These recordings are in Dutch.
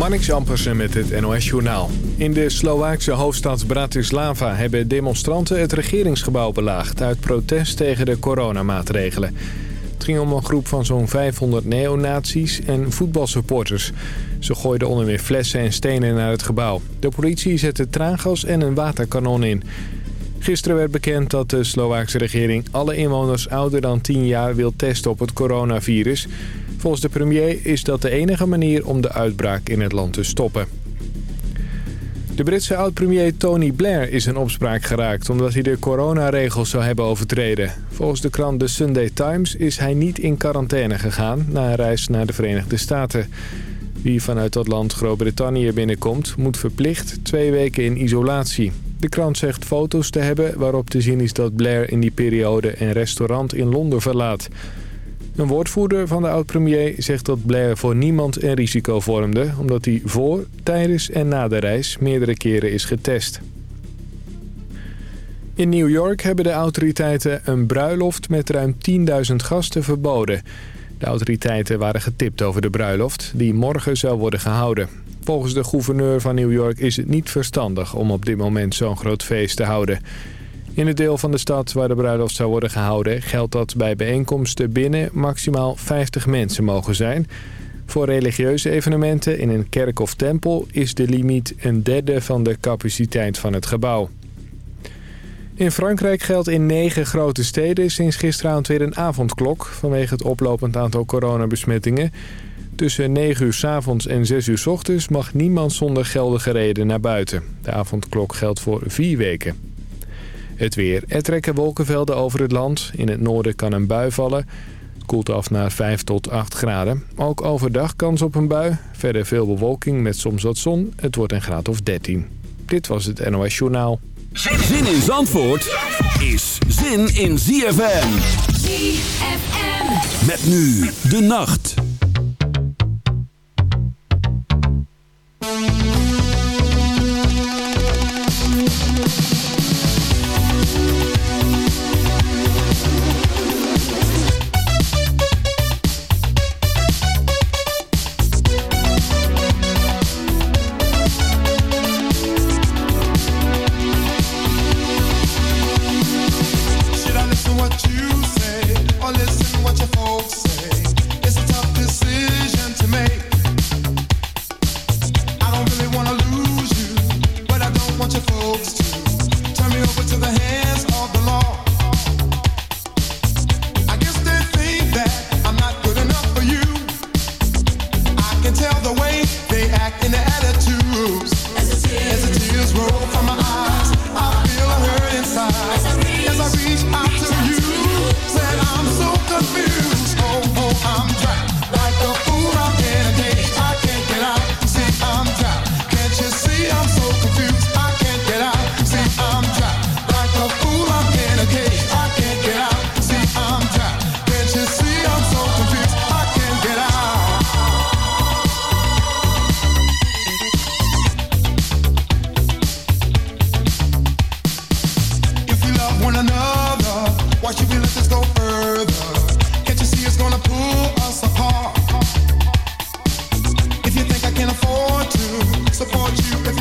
Marnix Ampersen met het NOS-journaal. In de Slovaakse hoofdstad Bratislava hebben demonstranten het regeringsgebouw belaagd... uit protest tegen de coronamaatregelen. Het ging om een groep van zo'n 500 neonazies en voetbalsupporters. Ze gooiden onder meer flessen en stenen naar het gebouw. De politie zette traangas en een waterkanon in. Gisteren werd bekend dat de Slovaakse regering alle inwoners ouder dan 10 jaar wil testen op het coronavirus... Volgens de premier is dat de enige manier om de uitbraak in het land te stoppen. De Britse oud-premier Tony Blair is in opspraak geraakt... omdat hij de coronaregels zou hebben overtreden. Volgens de krant The Sunday Times is hij niet in quarantaine gegaan... na een reis naar de Verenigde Staten. Wie vanuit dat land Groot-Brittannië binnenkomt... moet verplicht twee weken in isolatie. De krant zegt foto's te hebben waarop te zien is dat Blair in die periode... een restaurant in Londen verlaat... Een woordvoerder van de oud-premier zegt dat Blair voor niemand een risico vormde... omdat hij voor, tijdens en na de reis meerdere keren is getest. In New York hebben de autoriteiten een bruiloft met ruim 10.000 gasten verboden. De autoriteiten waren getipt over de bruiloft, die morgen zou worden gehouden. Volgens de gouverneur van New York is het niet verstandig om op dit moment zo'n groot feest te houden... In het deel van de stad waar de bruiloft zou worden gehouden... geldt dat bij bijeenkomsten binnen maximaal 50 mensen mogen zijn. Voor religieuze evenementen in een kerk of tempel... is de limiet een derde van de capaciteit van het gebouw. In Frankrijk geldt in negen grote steden sinds gisteravond weer een avondklok... vanwege het oplopend aantal coronabesmettingen. Tussen 9 uur s avonds en 6 uur s ochtends mag niemand zonder geldige reden naar buiten. De avondklok geldt voor vier weken. Het weer. Er trekken wolkenvelden over het land. In het noorden kan een bui vallen. Het koelt af naar 5 tot 8 graden. Ook overdag kans op een bui. Verder veel bewolking met soms wat zon. Het wordt een graad of 13. Dit was het NOS Journaal. Zin in Zandvoort is zin in ZFM. ZFM. Met nu de nacht. Afford to support you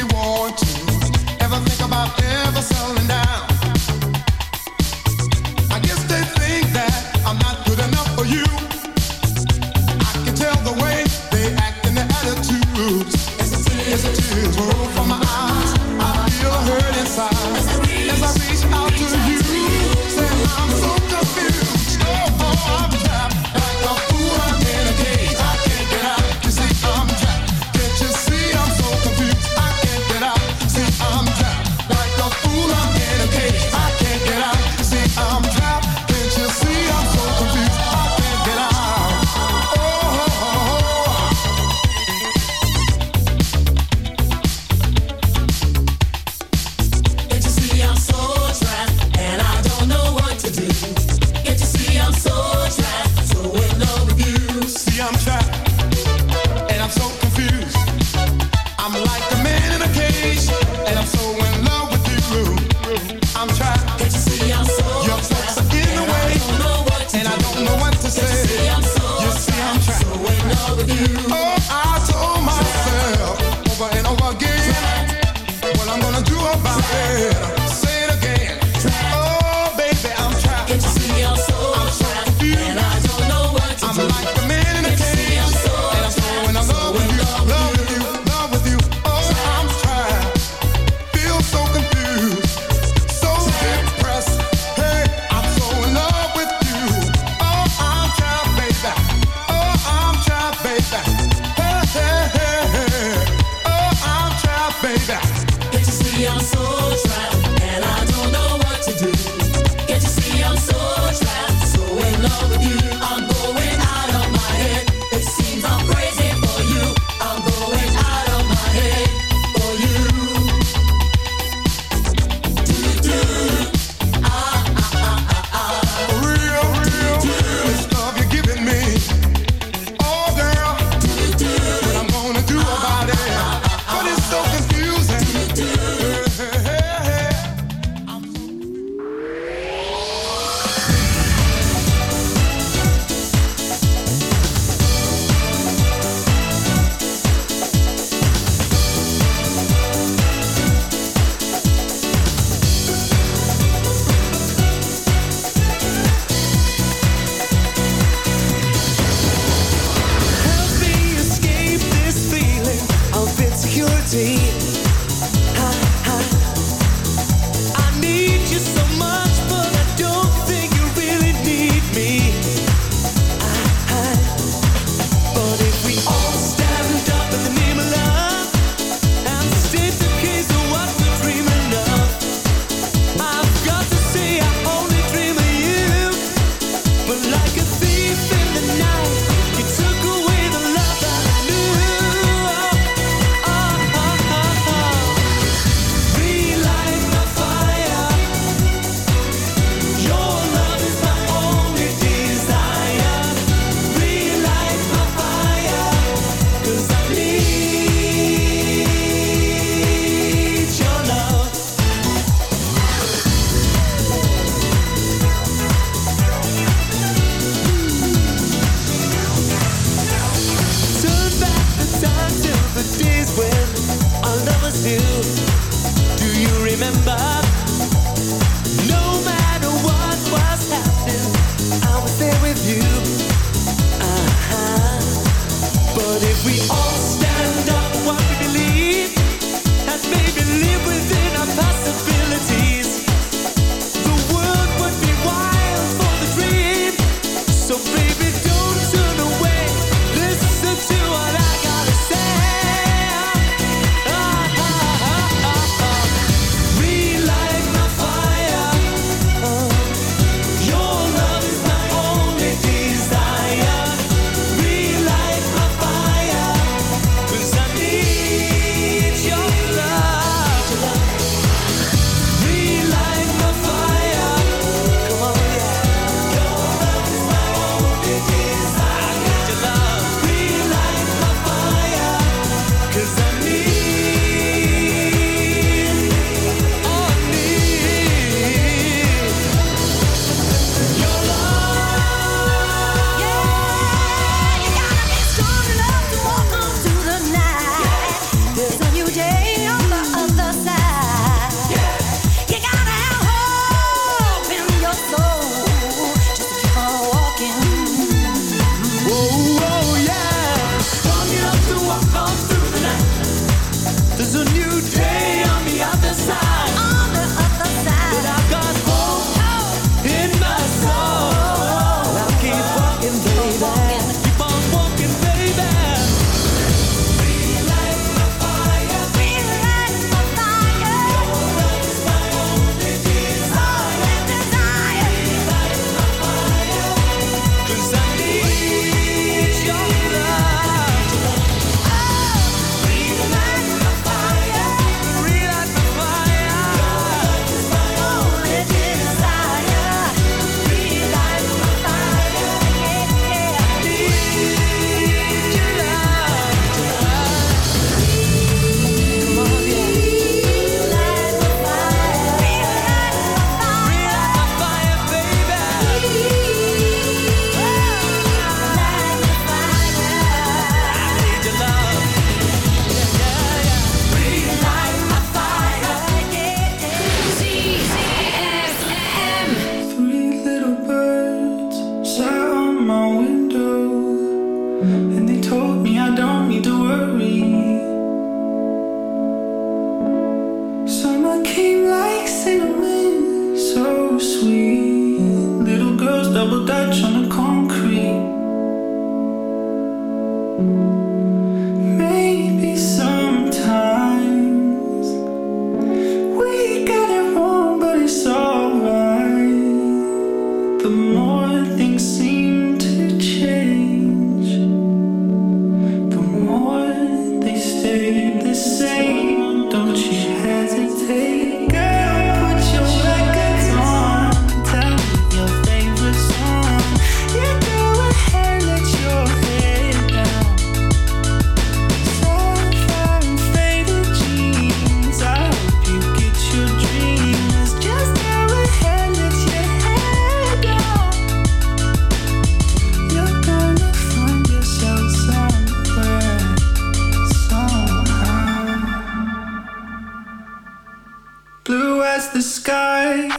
the sky.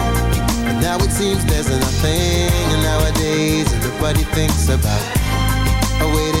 and now it seems there's nothing And nowadays everybody thinks about. A way to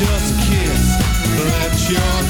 just kiss. Let your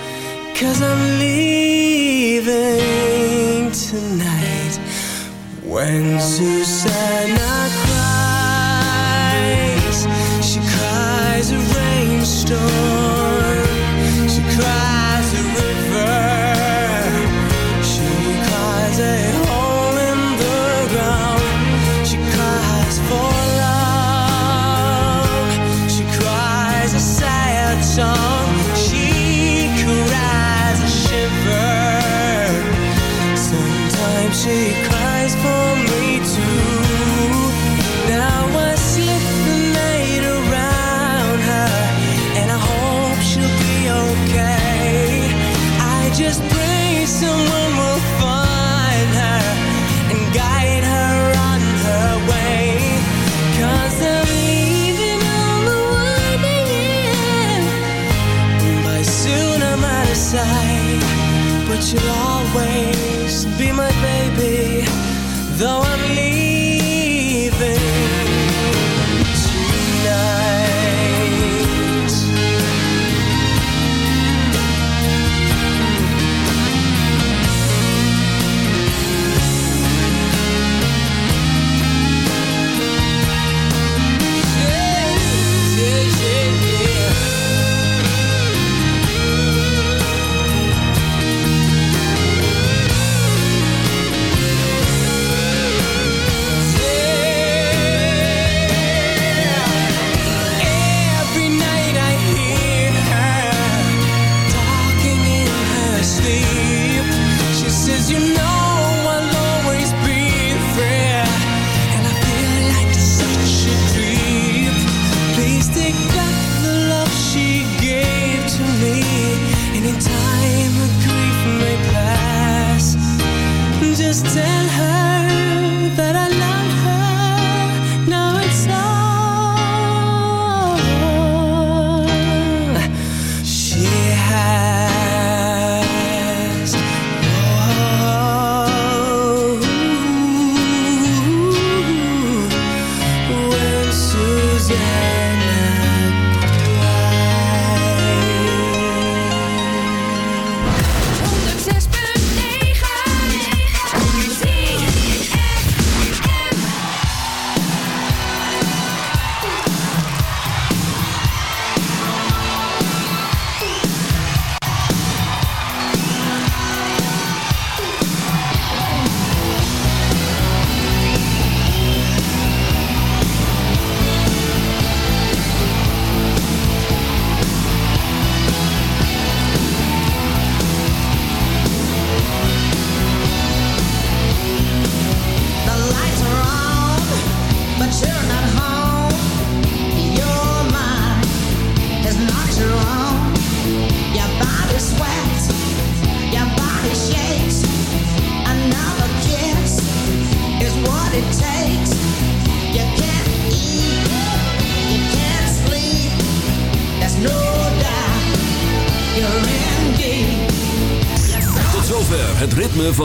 Cause I'm leaving tonight. When Susanna